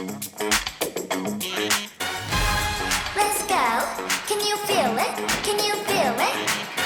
Let's go. Can you feel it? Can you feel it?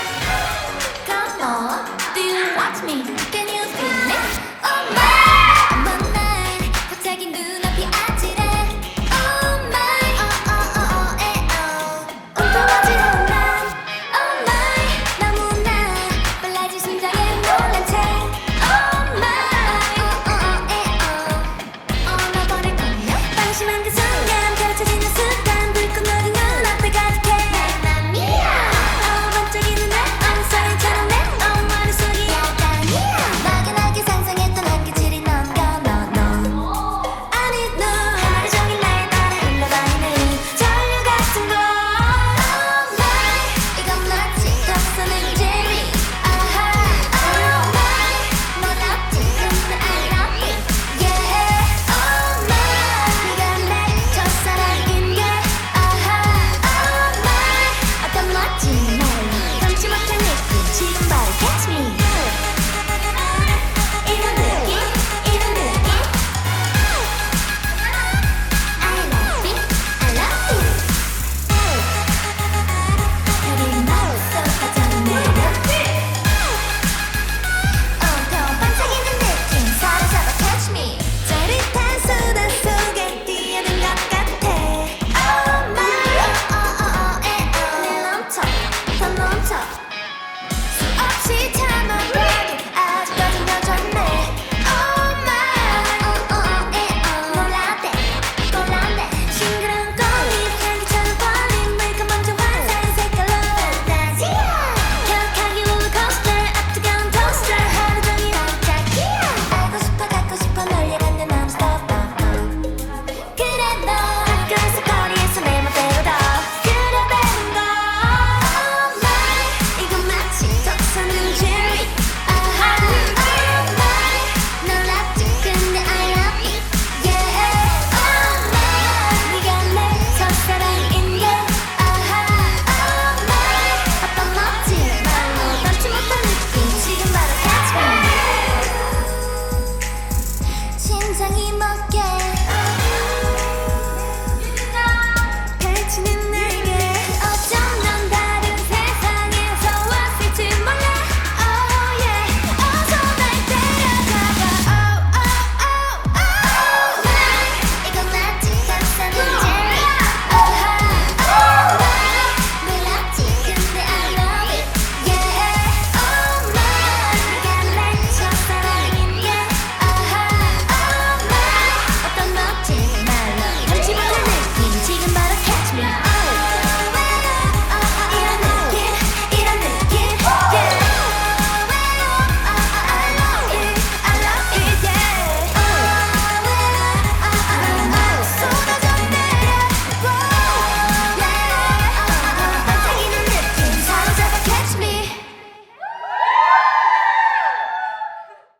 세상이